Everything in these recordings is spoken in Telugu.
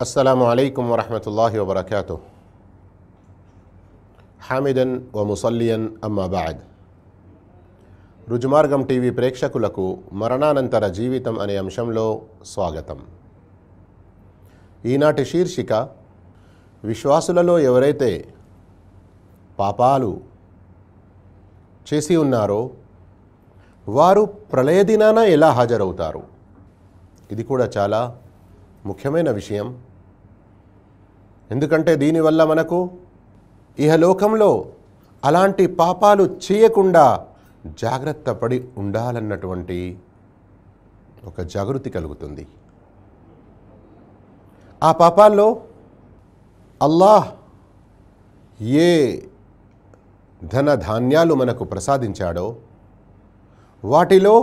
السلام عليكم ورحمة الله وبركاته حامدا ومصليا أما بعد రుజుమార్గం టీవీ ప్రేక్షకులకు మరణానంతర జీవితం అనే అంశంలో స్వాగతం ఈనాటి శీర్షిక విశ్వాసులలో ఎవరైతే పాపాలు చేసి ఉన్నారో వారు ప్రళయ దినాన ఎలా హాజరవుతారు ఇది కూడా చాలా ముఖ్యమైన విషయం ఎందుకంటే దీనివల్ల మనకు ఇహలోకంలో అలాంటి పాపాలు చేయకుండా జాగ్రత్త పడి ఉండాలన్నటువంటి ఒక జాగృతి కలుగుతుంది. ఆ పాపాల్లో అల్లాహ్ ఏ ధన ధాన్యాలు మనకు ప్రసాదించాడో వాటిలో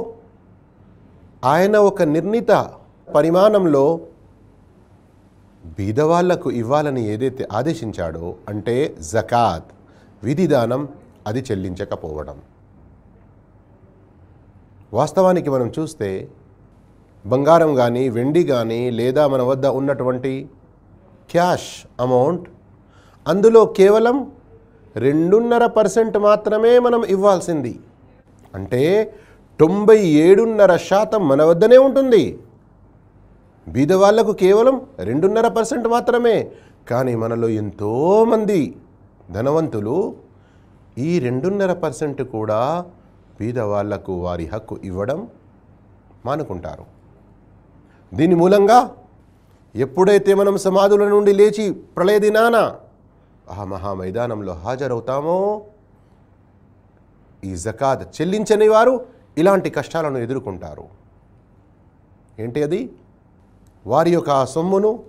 ఆయన ఒక నిర్ణీత పరిమాణంలో బీదవాళ్ళకు ఇవ్వాలని ఏదైతే ఆదేశించాడో అంటే జకాత్ విధిదానం అది చెల్లించకపోవడం. వాస్తవానికి మనం చూస్తే బంగారం కానీ వెండి కానీ లేదా మన వద్ద ఉన్నటువంటి క్యాష్ అమౌంట్ అందులో కేవలం రెండున్నర పర్సెంట్ మాత్రమే మనం ఇవ్వాల్సింది. అంటే తొంభై ఏడున్నర శాతం మన వద్దనే ఉంటుంది. బీదవాళ్ళకు కేవలం రెండున్నర పర్సెంట్ మాత్రమే. కానీ మనలో ఎంతోమంది ధనవంతులు ఈ రెండున్నర పర్సెంట్ కూడా బీదవాళ్ళకు వారి హక్కు ఇవ్వడం మానుకుంటారు. దీని మూలంగా ఎప్పుడైతే మనం సమాధుల నుండి లేచి ప్రళయ దినాన ఆ మహా మైదానంలో హాజరవుతామో ఈ జకాత్ చెల్లించని వారు ఇలాంటి కష్టాలను ఎదుర్కొంటారు. ఏంటి అది? వారి యొక్క ఆ సొమ్మును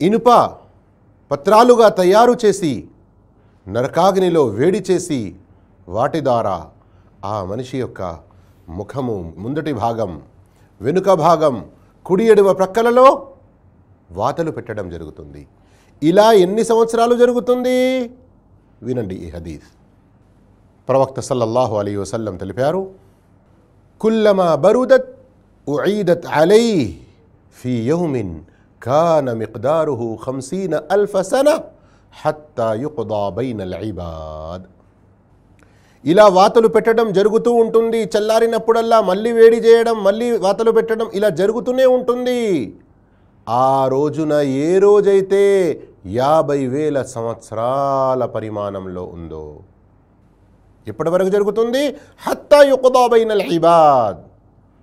ఇనుప పత్రాలుగా తయారు చేసి నరకాగ్నిలో వేడి చేసి వాటి ద్వారా ఆ మనిషి యొక్క ముఖము ముందటి భాగం వెనుక భాగం కుడి ఎడమ ప్రక్కలలో వాతలు పెట్టడం జరుగుతుంది. ఇలా ఎన్ని సంవత్సరాలు జరుగుతుంది? వినండి ఈ హదీస్. ప్రవక్త సల్లల్లాహు అలీ వసల్లం తెలిపారు కుల్లమా బరుదత్ ఉయీదత్ అలై ఫీ యౌమిన్ కాన మిక్దారుహు ఖంసీన అల్ఫసన హత్తా యుక్దా ఇబాద్ ఇలా వాతలు పెట్టడం జరుగుతూ ఉంటుంది. చల్లారినప్పుడల్లా మళ్ళీ వేడి చేయడం మళ్ళీ వాతలు పెట్టడం ఇలా జరుగుతూనే ఉంటుంది. ఆ రోజున ఏ రోజైతే యాభై వేల సంవత్సరాల పరిమాణంలో ఉందో ఎప్పటి వరకు జరుగుతుంది? హత్తా యుక్దాబైనల్ ఇబాద్.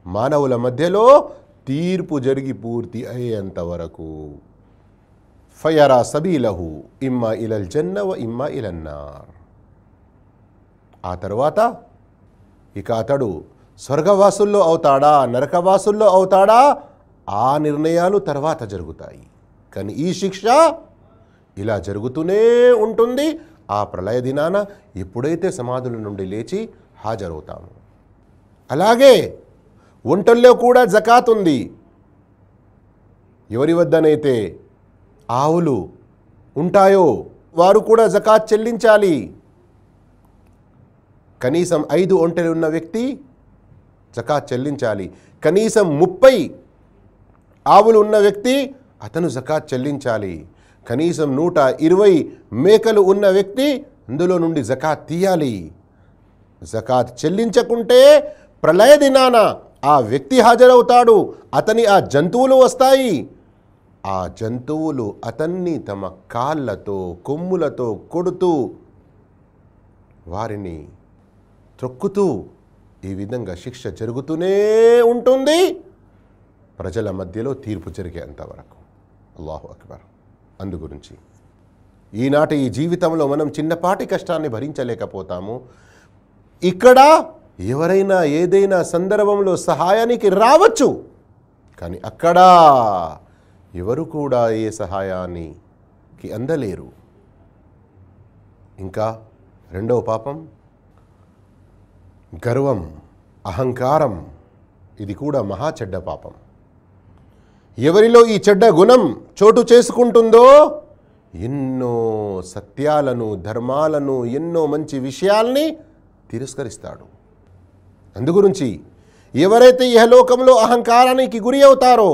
మానవుల మధ్యలో తీర్పు జరిగి పూర్తి అయ్యేంత వరకు. ఫయరా సబీలహు ఇమ్మా ఇలల్ జన్న వ ఇమ్మా ఇలన్నార్ ఆ తర్వాత ఇక అతడు స్వర్గవాసుల్లో అవుతాడా నరకవాసుల్లో అవుతాడా? ఆ నిర్ణయాలు తర్వాత జరుగుతాయి. కానీ ఈ శిక్ష ఇలా జరుగుతూనే ఉంటుంది. ఆ ప్రళయ దినాన ఎప్పుడైతే సమాధుల నుండి లేచి హాజరవుతాము. అలాగే ఒంటల్లో కూడా జకాత్ ఉంది. ఎవరి వద్దనైతే ఆవులు ఉంటాయో వారు కూడా జకాత్ చెల్లించాలి. కనీసం ఐదు ఒంటెలు ఉన్న వ్యక్తి జకాత్ చెల్లించాలి. కనీసం ముప్పై ఆవులు ఉన్న వ్యక్తి అతను జకాత్ చెల్లించాలి. కనీసం నూట ఇరవై మేకలు ఉన్న వ్యక్తి అందులో నుండి జకాత్ తీయాలి. జకాత్ చెల్లించకుంటే ప్రళయ దినాన ఆ వ్యక్తి హాజరవుతాడు. అతని ఆ జంతువులు వస్తాయి. ఆ జంతువులు అతన్ని తమ కాళ్ళతో కొమ్ములతో కొడుతూ వారిని త్రొక్కుతూ ఈ విధంగా శిక్ష జరుగుతూనే ఉంటుంది. ప్రజల మధ్యలో తీర్పు జరిగేంతవరకు అల్లాహు అక్బర్. అందు గురించి. ఈనాటి ఈ జీవితంలో మనం చిన్నపాటి కష్టాన్ని భరించలేకపోతాము. ఇక్కడ ఎవరైనా ఏదైనా సందర్భంలో సహాయానికి రావచ్చు. కానీ అక్కడ ఎవరు కూడా ఏ సహాయానికి అందలేరు. ఇంకా రెండవ పాపం గర్వం అహంకారం ఇది కూడా మహా చెడ్డ పాపం. ఎవరిలో ఈ చెడ్డ గుణం చోటు చేసుకుంటుందో ఎన్నో సత్యాలను ధర్మాలను ఎన్నో మంచి విషయాల్ని తిరస్కరిస్తాడు. అందుగురించి ఎవరైతే ఇహలోకంలో అహంకారానికి గురి అవుతారో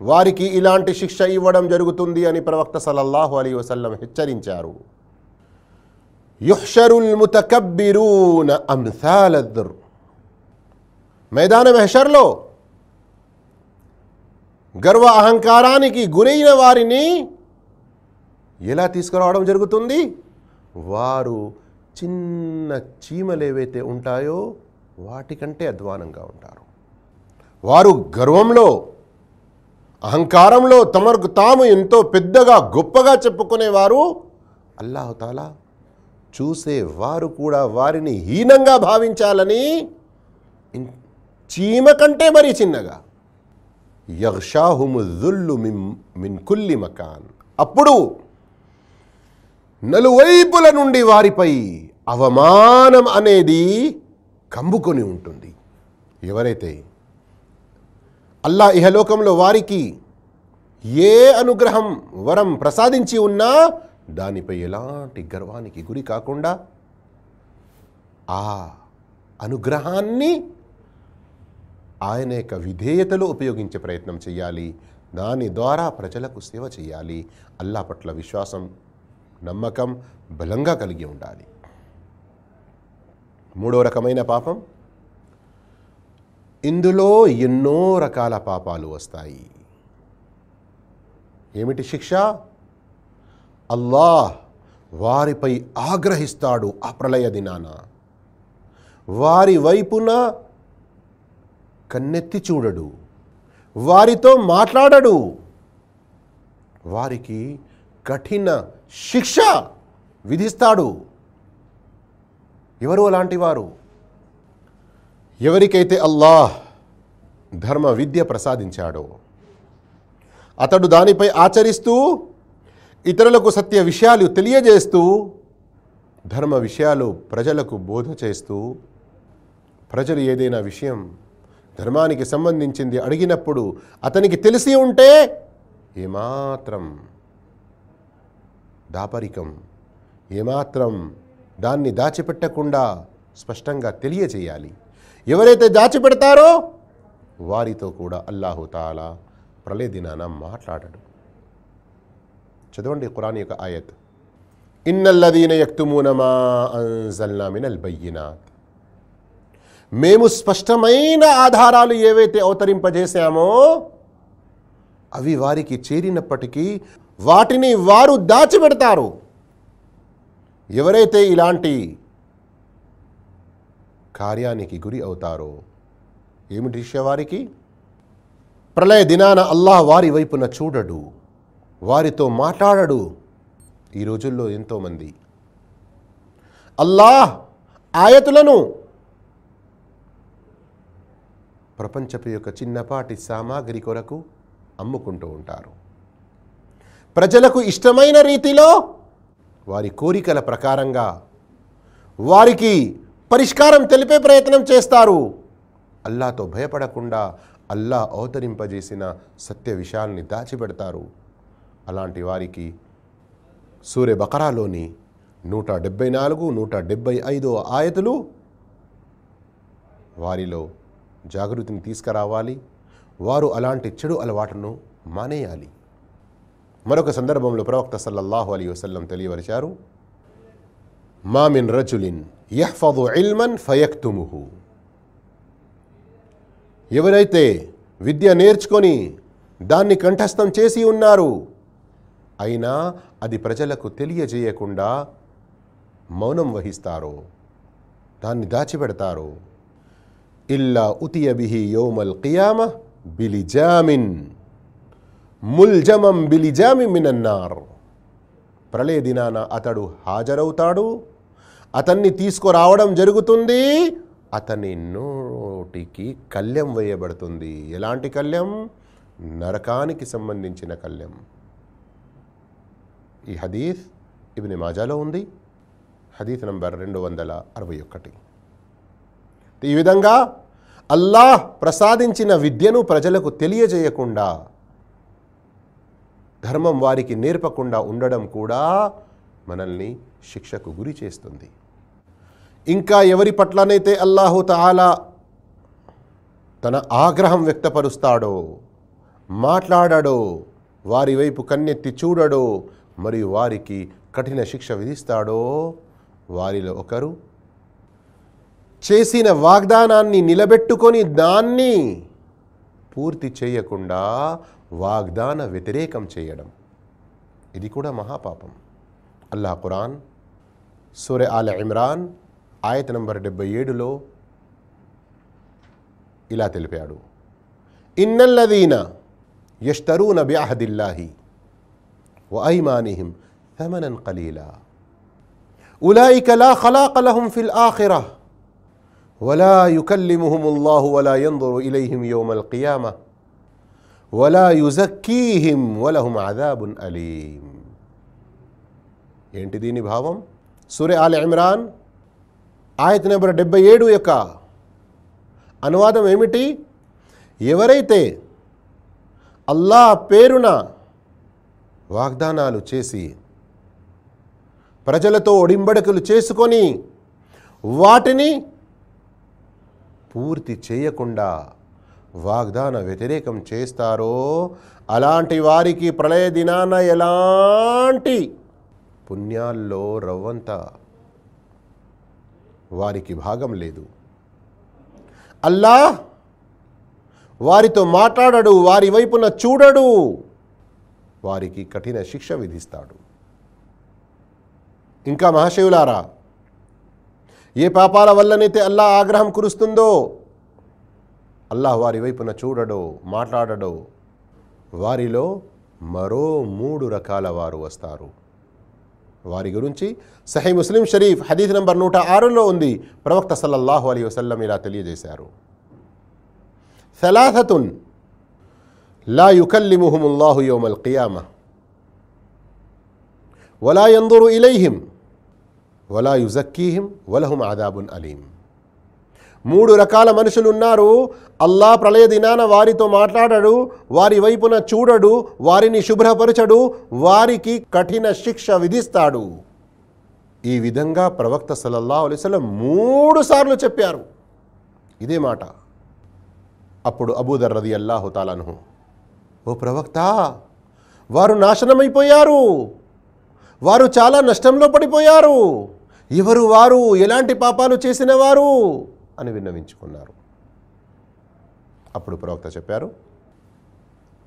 వారికి ఇలాంటి శిక్ష ఇవ్వడం జరుగుతుంది అని ప్రవక్త సల్లల్లాహు అలీ వసల్లం హెచ్చరించారు. యుహ్షరుల్ ముతకబ్బిరూన అంసాలద్దర్ మైదాన మెహషర్లో గర్వ అహంకారానికి గురైన వారిని ఎలా తీసుకురావడం జరుగుతుంది? వారు చిన్న చీమలు ఏవైతే ఉంటాయో వాటికంటే అధ్వానంగా ఉంటారు. వారు గర్వంలో అహంకారంలో తమకు తాము ఎంతో పెద్దగా గొప్పగా చెప్పుకునేవారు అల్లాహతాలా చూసే వారు కూడా వారిని హీనంగా భావించాలని చీమ కంటే మరీ చిన్నగా. యక్షాహుముల్లు మిన్ మిన్ కుల్లి మకాన్. అప్పుడు నలువైపుల నుండి వారిపై అవమానం అనేది కమ్ముకొని ఉంటుంది. ఎవరైతే అల్లా ఇహలోకంలో వారికి ఏ అనుగ్రహం వరం ప్రసాదించి ఉన్నా దానిపై ఎలాంటి గర్వానికి గురి కాకుండా ఆ అనుగ్రహాన్ని ఆయన యొక్క విధేయతలో ఉపయోగించే ప్రయత్నం చేయాలి. దాని ద్వారా ప్రజలకు సేవ చేయాలి. అల్లా పట్ల విశ్వాసం నమ్మకం బలంగా కలిగి ఉండాలి. మూడో రకమైన పాపం? ఇందులో ఎన్నో రకాల పాపాలు వస్తాయి. ఏమిటి శిక్ష? అల్లాహ్ వారిపై ఆగ్రహిస్తాడు ఆ ప్రళయ దినాన. వారి వైపున కన్నెత్తి చూడడు. వారితో మాట్లాడడు. వారికి కఠిన శిక్ష విధిస్తాడు. ఎవరు అలాంటి వారు? ఎవరికైతే అల్లాహ్ ధర్మ విద్య ప్రసాదించాడో అతడు దానిపై ఆచరిస్తూ ఇతరులకు సత్య విషయాలు తెలియజేస్తూ ధర్మ విషయాలు ప్రజలకు బోధ చేస్తూ ప్రజలు ఏదైనా విషయం ధర్మానికి సంబంధించింది అడిగినప్పుడు అతనికి తెలిసి ఉంటే ఏమాత్రం దాపరికం ఏమాత్రం దాన్ని దాచిపెట్టకుండా స్పష్టంగా తెలియజేయాలి. ఎవరైతే దాచిపెడతారో వారితో కూడా అల్లాహుతాల ప్రళయ దినాన మాట్లాడడు. చదవండి ఖురాన్ యొక్క ఆయత్. ఇన్నల్లదీన యక్తుమూన మా బయ్యినాత్. మేము స్పష్టమైన ఆధారాలు ఏవైతే అవతరింపజేశామో అవి వారికి చేరినప్పటికీ వాటిని వారు దాచిపెడతారు. ఎవరైతే ఇలాంటి కార్యానికి గురి అవుతారో ఏమిటి వారికి? ప్రళయ దినాన అల్లాహ్ వారి వైపున చూడడు వారితో మాట్లాడడు. ఈ రోజుల్లో ఎంతోమంది అల్లాహ్ ఆయతులను ప్రపంచపు యొక్క చిన్నపాటి సామాగ్రి కొరకు అమ్ముకుంటూ ఉంటారు. ప్రజలకు ఇష్టమైన రీతిలో వారి కోరికల ప్రకారంగా వారికి పరిష్కారం తెలిపే ప్రయత్నం చేస్తారు. అల్లాతో భయపడకుండా అల్లా అవతరింపజేసిన సత్య విషయాల్ని దాచిపెడతారు. అలాంటి వారికి సూర్య బకరాలోని నూట డెబ్బై నాలుగు నూట డెబ్బై ఐదో ఆయతులు వారిలో జాగృతిని తీసుకురావాలి. వారు అలాంటి చెడు అలవాటును మానేయాలి. మరొక సందర్భంలో ప్రవక్త సల్లల్లాహు అలీ వసల్లం తెలియవరిచారు మామిన్ రచులిన్ యహ్ఫదు ఇల్మన్ ఫయక్తుముహు. ఎవరైతే విద్య నేర్చుకొని దాన్ని కంఠస్థం చేసి ఉన్నారు అయినా అది ప్రజలకు తెలియజేయకుండా మౌనం వహిస్తారో దాన్ని దాచిపెడతారో ఇల్లా ఉతియబిహి యోమల్ కియామ బిలిజామిన్. ముల్జమం బిలిజామి మినన్నార్. ప్రళయ దినాన అతడు హాజరవుతాడు. అతన్ని తీసుకురావడం జరుగుతుంది. అతని నోటికి కళ్యం వేయబడుతుంది. ఎలాంటి కళ్యం? నరకానికి సంబంధించిన కళ్యం. ఈ హదీఫ్ ఇబ్ని మాజాలో ఉంది. హదీఫ్ నంబర్ రెండు వందల అరవై ఒకటి. ఈ విధంగా అల్లాహ్ ప్రసాదించిన విద్యను ప్రజలకు తెలియజేయకుండా ధర్మం వారికి నేర్పకుండా ఉండడం కూడా మనల్ని శిక్షకు గురి చేస్తుంది. ఇంకా ఎవరి పట్లనైతే అల్లాహు తాలా తన ఆగ్రహం వ్యక్తపరుస్తాడో మాట్లాడడో వారి వైపు కన్నెత్తి చూడడో మరియు వారికి కఠిన శిక్ష విధిస్తాడో వారిలో ఒకరు చేసిన వాగ్దానాన్ని నిలబెట్టుకొని దాన్ని పూర్తి చేయకుండా వాగ్దాన వ్యతిరేకం చేయడం ఇది కూడా మహాపాపం అల్లా ఖురాన్ సూర్య ఆల ఇమ్రాన్ ఆయత నంబర్ డెబ్బై ఏడులో ఇలా తెలిపాడు ఇన్నల్లదీన యష్టరూన బిఅహదిల్లాహి وأيمانهم ثمنا قليلا أولئك لا خلاق لهم في الآخرة ولا يكلمهم الله ولا ينظر إليهم يوم القيامة వలా యుజక్కీహిం వలహుం అదాబున్ అలీం ఏంటి దీని భావం? సూర్య ఆల్ ఇమ్రాన్ ఆయత నెంబర్ డెబ్బై ఏడు యొక్క అనువాదం ఏమిటి? ఎవరైతే అల్లా పేరున వాగ్దానాలు చేసి ప్రజలతో ఒడింబడకలు చేసుకొని వాటిని పూర్తి చేయకుండా వాగ్దాన వ్యతిరేకం చేస్తారో? అలాంటి వారికి ప్రళయ దినాన ఎలాంటి పుణ్యాల్లో రవ్వంత వారికి భాగం లేదు. అల్లా వారితో మాట్లాడడు వారి వైపున చూడడు వారికి కఠిన శిక్ష విధిస్తాడు. ఇంకా మహాశివులారా ఏ పాపాల వల్లనైతే అల్లా ఆగ్రహం కురుస్తుందో అల్లాహ్ వారి వైపున చూడడో మాట్లాడడో వారిలో మరో మూడు రకాల వారు వస్తారు. వారి గురించి సహీ ముస్లిం షరీఫ్ హదీద్ నంబర్ నూట ఆరులో ఉంది. ప్రవక్త సల్లల్లాహు అలీ వసల్లం ఇలా తెలియజేశారు. సలాహతున్ లా యుకల్లిముహుముల్లాహు యోమల్ కియామ వలా యందురు ఇలైహిం వలా యుజక్కీహిం వలహుం ఆదాబున్ అలీం మూడు రకాల మనుషులు ఉన్నారు అల్లా ప్రళయ దినాన వారితో మాట్లాడడు. వారి వైపున చూడడు. వారిని శుభ్రపరచడు. వారికి కఠిన శిక్ష విధిస్తాడు. ఈ విధంగా ప్రవక్త సల్లల్లా అలిస్లం మూడు సార్లు చెప్పారు. ఇదే మాట. అప్పుడు అబూదర్ రది అల్లాహు తాలను ఓ ప్రవక్త వారు నాశనమైపోయారు. వారు చాలా నష్టంలో పడిపోయారు. ఎవరు వారు? ఎలాంటి పాపాలు చేసిన వారు? అని విన్నవించుకున్నారు. అప్పుడు ప్రవక్త చెప్పారు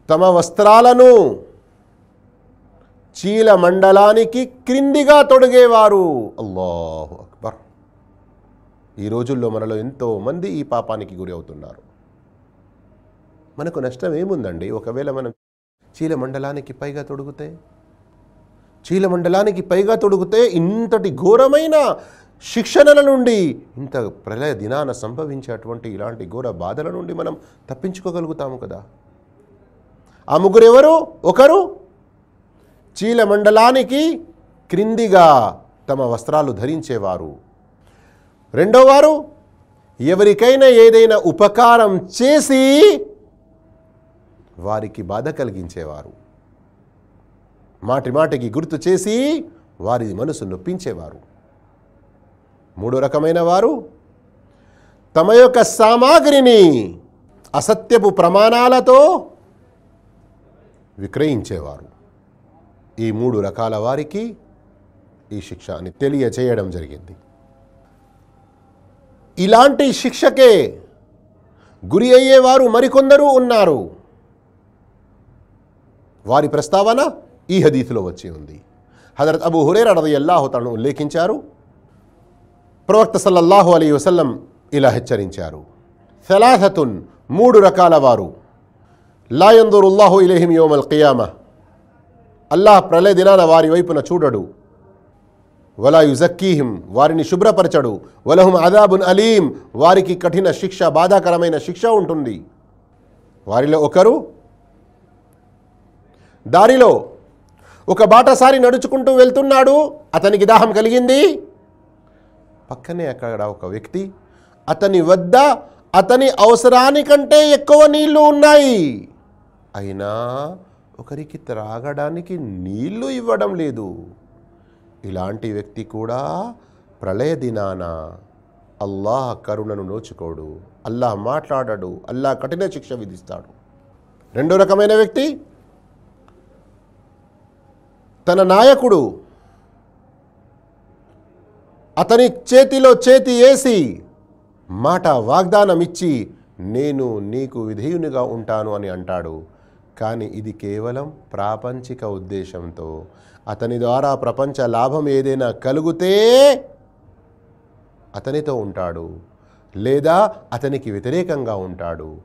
తమ వస్త్రాలను చీల మండలానికి క్రిందిగా తొడిగేవారు. అల్లాహు అక్బర్. ఈ రోజుల్లో మనలో ఎంతో మంది ఈ పాపానికి గురి అవుతున్నారు. మనకు నష్టం ఏముందండి? ఒకవేళ మనం చీల మండలానికి పైగా తొడుగుతే చీల మండలానికి పైగా తొడుగుతే ఇంతటి ఘోరమైన శిక్షణల నుండి ఇంత ప్రళయ దినాన సంభవించేటువంటి ఇలాంటి ఘోర బాధల నుండి మనం తప్పించుకోగలుగుతాము కదా. ఆ ముగ్గురు ఎవరు ఒకరు చీల మండలానికి క్రిందిగా తమ వస్త్రాలు ధరించేవారు. రెండోవారు ఎవరికైనా ఏదైనా ఉపకారం చేసి వారికి బాధ కలిగించేవారు. మాటి మాటికి గుర్తు చేసి వారి మనసు నొప్పించేవారు. మూడో రకమైన వారు తమ యొక్క సామాగ్రిని అసత్యపు ప్రమాణాలతో విక్రయించేవారు. ఈ మూడు రకాల వారికి ఈ శిక్ష అని తెలియచేయడం జరిగింది. ఇలాంటి శిక్షకే గురి అయ్యేవారు మరికొందరు ఉన్నారు. వారి ప్రస్తావన ఈ హదీసులో వచ్చి ఉంది. హజరత్ అబు హురేరా రదయల్లాహు తను ఉల్లేఖించారు ప్రవక్త సల్లల్లాహు అలీ వసల్లం ఇలా హెచ్చరించారు. సలాసతున్ మూడు రకాల వారు. లాయందురుల్లాహు ఇలేహిం యోమల్ కియామ అల్లాహ్ ప్రళయ దినాన వారి వైపున చూడడు. వలా యుజక్కీహిం వారిని శుభ్రపరచడు. వలహుం అదాబున్ అలీం వారికి కఠిన శిక్ష బాధాకరమైన శిక్ష ఉంటుంది. వారిలో ఒకరు దారిలో ఒక బాటసారి నడుచుకుంటూ వెళ్తున్నాడు. అతనికి దాహం కలిగింది. పక్కనే అక్కడ ఒక వ్యక్తి అతని వద్ద అతని అవసరానికంటే ఎక్కువ నీళ్ళు ఉన్నాయి. అయినా ఒకరికి త్రాగడానికి నీళ్ళు ఇవ్వడం లేదు. ఇలాంటి వ్యక్తి కూడా ప్రళయ దినాన అల్లాహ్ కరుణను నోచుకోడు. అల్లాహ్ మాట్లాడడు. అల్లాహ్ కఠిన శిక్ష విధిస్తాడు. రెండో రకమైన వ్యక్తి తన నాయకుడు అతని చేతిలో చేతి వేసి మాట వాగ్దానం ఇచ్చి నేను నీకు విధేయునిగా ఉంటాను అని అంటాడు. కానీ ఇది కేవలం ప్రాపంచిక ఉద్దేశంతో. అతని ద్వారా ప్రపంచ లాభం ఏదైనా కలిగితే అతనితో ఉంటాడు. లేదా అతనికి వ్యతిరేకంగా ఉంటాడు.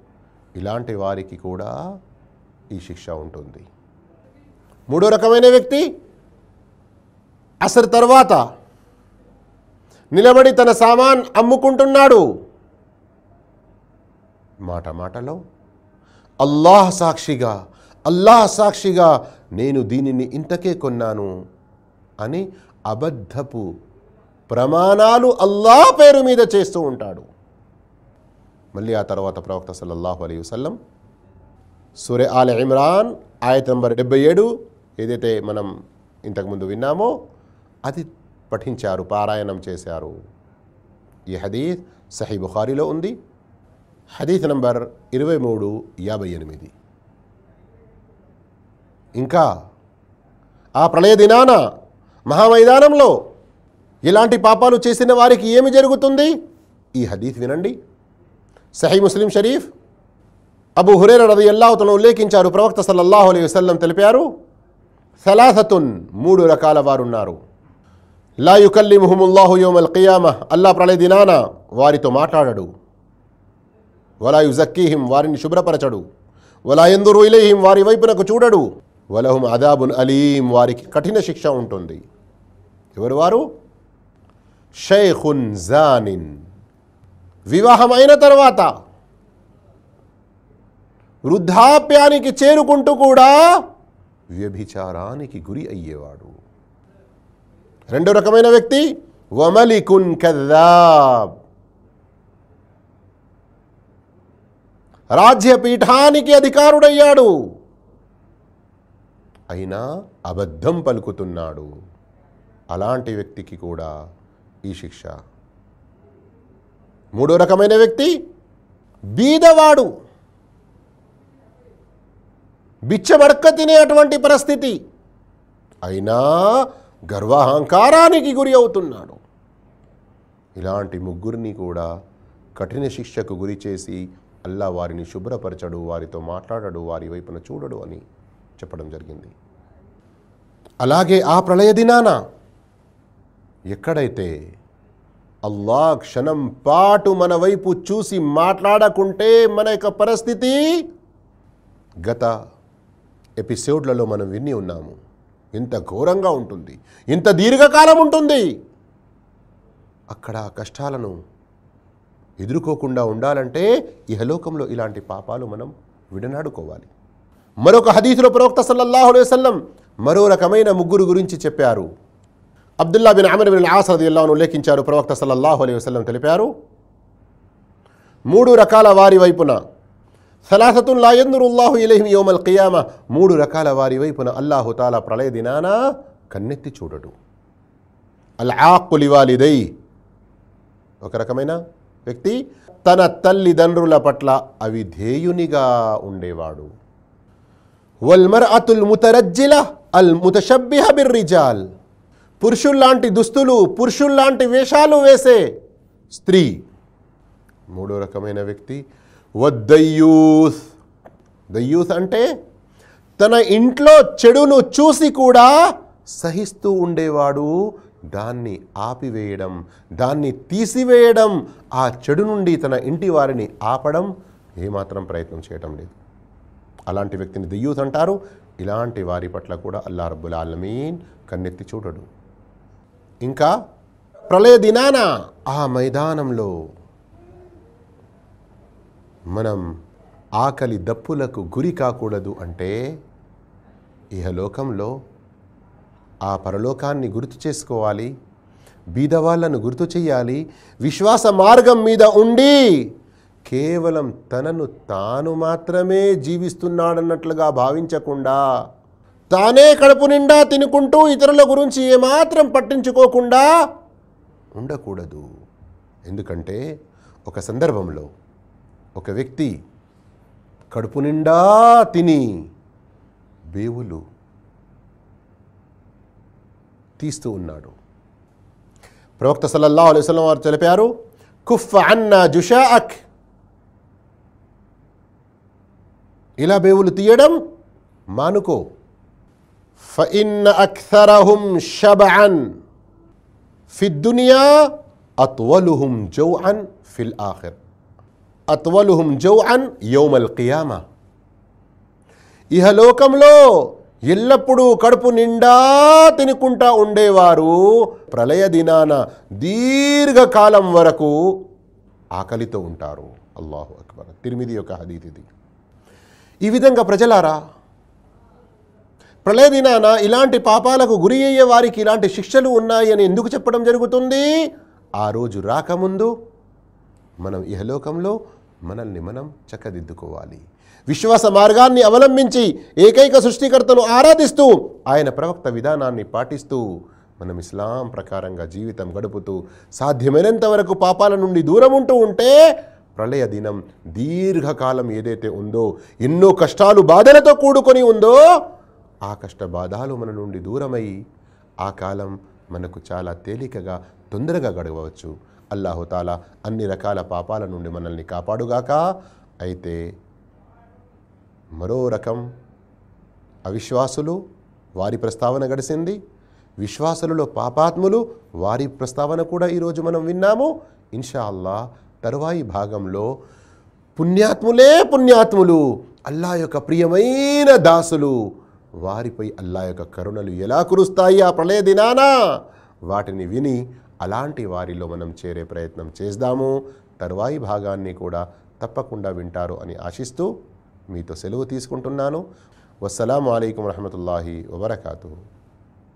ఇలాంటి వారికి కూడా ఈ శిక్ష ఉంటుంది. మూడో రకమైన వ్యక్తి అసలు తర్వాత నిలబడి తన సామాన్ అమ్ముకుంటున్నాడు. మాట మాటలో అల్లాహ్ సాక్షిగా అల్లాహ్ సాక్షిగా నేను దీనిని ఇంతకే కొన్నాను అని అబద్ధపు ప్రమాణాలు అల్లాహ్ పేరు మీద చేస్తూ ఉంటాడు. మళ్ళీ ఆ తర్వాత ప్రవక్త సల్లల్లాహు అలీ వసల్లం సూర్య ఆల్ ఇమ్రాన్ ఆయత నంబర్ డెబ్బై ఏడు ఏదైతే మనం ఇంతకుముందు విన్నామో అది పఠించారు పారాయణం చేశారు. ఈ హదీత్ సహీ బుఖారీలో ఉంది. హదీత్ నంబర్ ఇరవై మూడు యాభై ఎనిమిది. ఇంకా ఆ ప్రళయ దినాన మహామైదానంలో ఇలాంటి పాపాలు చేసిన వారికి ఏమి జరుగుతుంది? ఈ హదీత్ వినండి. సహీ ముస్లిం షరీఫ్ అబు హురేర రది అల్లాహతను ఉల్లేఖించారు. ప్రవక్త సల్లల్లాహు అలైహి వసల్లం తెలిపారు సలాసతున్ మూడు రకాల వారున్నారు. లా యుకల్లిముహుముల్లాహు యోమల్ కియామ అల్లా ప్రళయ దినాన వారితో మాట్లాడడు వలా యుజక్కీహిం వారిని శుభ్రపరచడు వలా ఎందురు ఇలేహిం వారి వైపునకు చూడడు వలహుం అదాబున్ అలీం వారికి కఠిన శిక్ష ఉంటుంది ఎవరు వారు? షైఖున్ జానిన్ వివాహమైన తర్వాత వృద్ధాప్యానికి చేరుకుంటూ కూడా వ్యభిచారానికి గురి అయ్యేవాడు. రెండో రకమైన వ్యక్తి వమలికున్ కద్దాబ్. రాజ్యపీఠానికి అధికారుడయ్యాడు. అయినా అబద్ధం పలుకుతున్నాడు. అలాంటి వ్యక్తికి కూడా ఈ శిక్ష. మూడో రకమైన వ్యక్తి బీదవాడు. బిచ్చబడక్క తినేటువంటి పరిస్థితి. అయినా గర్వాహంకారానికి గురి అవుతున్నాడు. ఇలాంటి ముగ్గురిని కూడా కఠిన శిక్షకు గురి చేసి అల్లా వారిని శుభ్రపరచడు వారితో మాట్లాడడు వారి వైపున చూడడు అని చెప్పడం జరిగింది. అలాగే ఆ ప్రళయ దినాన ఎక్కడైతే అల్లా క్షణం పాటు మన వైపు చూసి మాట్లాడకుంటే మన యొక్క పరిస్థితి గత ఎపిసోడ్లలో మనం విని ఉన్నాము. ఇంత ఘోరంగా ఉంటుంది. ఇంత దీర్ఘకాలం ఉంటుంది. అక్కడ కష్టాలను ఎదుర్కోకుండా ఉండాలంటే ఇహలోకంలో ఇలాంటి పాపాలు మనం విడనాడుకోవాలి. మరొక హదీసులో ప్రవక్త సల్లల్లాహు వసల్లం మరో రకమైన ముగ్గురు గురించి చెప్పారు. Abdullah bin Amr bin Aas రదియల్లాహును ఉల్లేఖించారు ప్రవక్త సల్లల్లాహు అలైహి తెలిపారు. మూడు రకాల వారి వైపున సలాసతున్ లాయందురుల్లాహు ఇలహిం యోమల్ కియామ. మూడు రకాల వారి వైపున అల్లాహు తాలా ప్రళయ దినాన కన్నెత్తి చూడడు. అల్ ఆకులివాలిదై ఒక రకమైన వ్యక్తి తన తల్లిదండ్రుల పట్ల అవిధేయునిగా ఉండేవాడు. వల్మర్ అతుల్ ముతరజ్జిల అల్ ముతషబ్బిహ బిర్రిజాల్. పురుషుల్లాంటి దుస్తులు పురుషుల్లాంటి వేషాలు వేసే స్త్రీ. మూడో రకమైన వ్యక్తి వద్దయ్యూత్ దయ్యూస్ అంటే తన ఇంట్లో చెడును చూసి కూడా సహిస్తూ ఉండేవాడు. దాన్ని ఆపివేయడం దాన్ని తీసివేయడం ఆ చెడు నుండి తన ఇంటి వారిని ఆపడం ఏమాత్రం ప్రయత్నం చేయటం లేదు. అలాంటి వ్యక్తిని దయ్యూత్ అంటారు. ఇలాంటి వారి పట్ల కూడా అల్లా రబ్బుల్ ఆలమీన్ కన్నెత్తి చూడడు. ఇంకా ప్రళయ దినాన ఆ మైదానంలో మనం ఆకలి దప్పులకు గురి కాకూడదు అంటే ఇహలోకంలో ఆ పరలోకాన్ని గుర్తు చేసుకోవాలి బీదవాళ్ళను గుర్తు చేయాలి విశ్వాస మార్గం మీద ఉండి కేవలం తనను తాను మాత్రమే జీవిస్తున్నాడన్నట్లుగా భావించకుండా తానే కడుపు నిండా తినుకుంటూ ఇతరుల గురించి ఏమాత్రం పట్టించుకోకుండా ఉండకూడదు. ఎందుకంటే ఒక సందర్భంలో ఒక వ్యక్తి కడుపు నిండా తిని బేవులు తీస్తూ ఉన్నాడు. ప్రవక్త సల్లల్లా అలైస్లం వారు తెలిపారు కుఫ్ ఫహన్ జుషా అక్ ఇలా బేవులు తీయడం మానుకో. ఫఇన్ అక్సరహుం షబఅన్ ఫిద్దునియా దునియా అత్వలుహుం జౌఅన్ ఫిల్ ఆఖిర్ అత్వలుహుం జౌఅన్ యౌమల్ కియామా. ఇహలోకంలో ఎల్లప్పుడూ కడుపు నిండా తినుకుంటా ఉండేవారు ప్రళయ దినాన దీర్ఘకాలం వరకు ఆకలితో ఉంటారు. అల్లాహు అక్బర్. తిరిమిది యొక్క హదీత్ ఇది. ఈ విధంగా ప్రజలారా ప్రళయ దినాన ఇలాంటి పాపాలకు గురి అయ్యే వారికి ఇలాంటి శిక్షలు ఉన్నాయి అని ఎందుకు చెప్పడం జరుగుతుంది? ఆ రోజు రాకముందు మనం ఇహలోకంలో మనల్ని మనం చక్కదిద్దుకోవాలి. విశ్వాస మార్గాన్ని అవలంబించి ఏకైక సృష్టికర్తను ఆరాధిస్తూ ఆయన ప్రవక్త విధానాన్ని పాటిస్తూ మనం ఇస్లాం ప్రకారంగా జీవితం గడుపుతూ సాధ్యమైనంత వరకు పాపాల నుండి దూరం ఉంటూ ఉంటే ప్రళయ దినం దీర్ఘకాలం ఏదైతే ఉందో ఎన్నో కష్టాలు బాధలతో కూడుకొని ఉందో ఆ కష్ట బాధలు మన నుండి దూరమై ఆ కాలం మనకు చాలా తేలికగా తొందరగా గడవచ్చు. అల్లాహుతాలా అన్ని రకాల పాపాల నుండి మనల్ని కాపాడుగాక. అయితే మరో రకం అవిశ్వాసులు వారి ప్రస్తావన గడిచింది విశ్వాసులలో పాపాత్ములు వారి ప్రస్తావన కూడా ఈరోజు మనం విన్నాము. ఇన్షా అల్లా తరువాయి భాగంలో పుణ్యాత్ములే పుణ్యాత్ములు అల్లా యొక్క ప్రియమైన దాసులు వారిపై అల్లా యొక్క కరుణలు ఎలా కురుస్తాయి ఆ ప్రళయ దినాన? వాటిని విని అలాంటి వారిలో మనం చేరే ప్రయత్నం చేద్దాము. తరువాయి భాగాన్ని కూడా తప్పకుండా వింటారు అని ఆశిస్తూ మీతో సెలవు తీసుకుంటున్నాను. వస్సలాము అయికం వరహమతుల్లాహి వబర్కూ